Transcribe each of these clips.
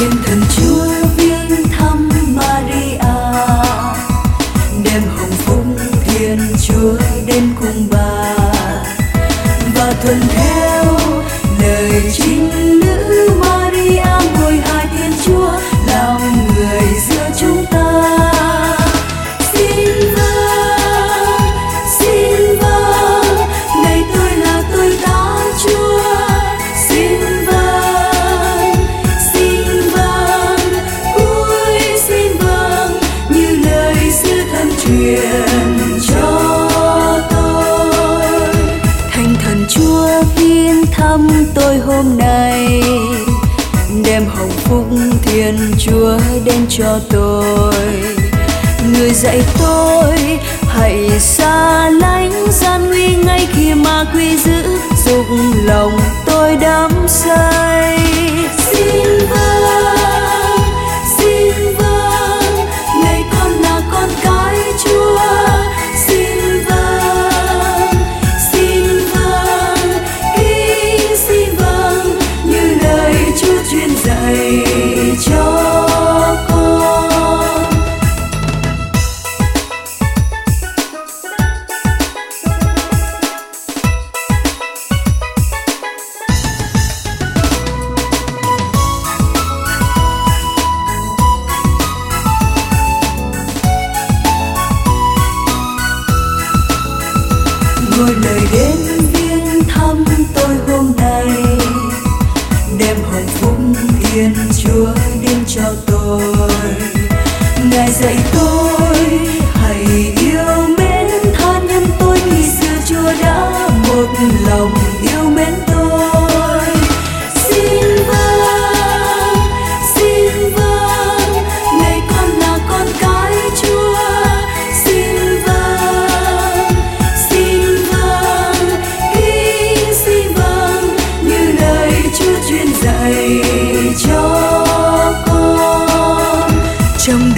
thiên thần chúa viếng thăm maria. Đêm hồng phúc thiên chúa đến cùng bà. Và thuần theo thăm tôi hôm nay. Đem hồng phúc thiên chúa đến cho tôi. Người dạy tôi, hãy xa lánh gian nguy ngay khi ma quy giữ dục lòng tôi đắm say. gửi lời đến viên thăm tôi hôm nay. Đem hồng phúc yên chúa đến cho tôi. Ngài dạy tôi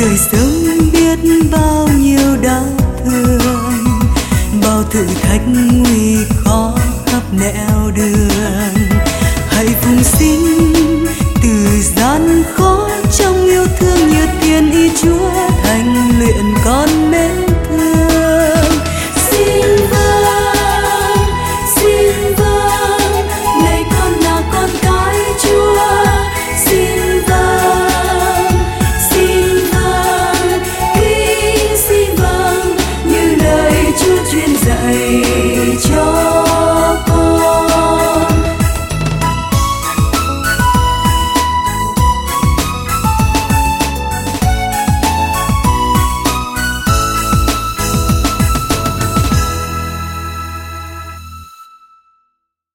đời sống biết bao nhiêu đau thương bao thử thách nguy khó.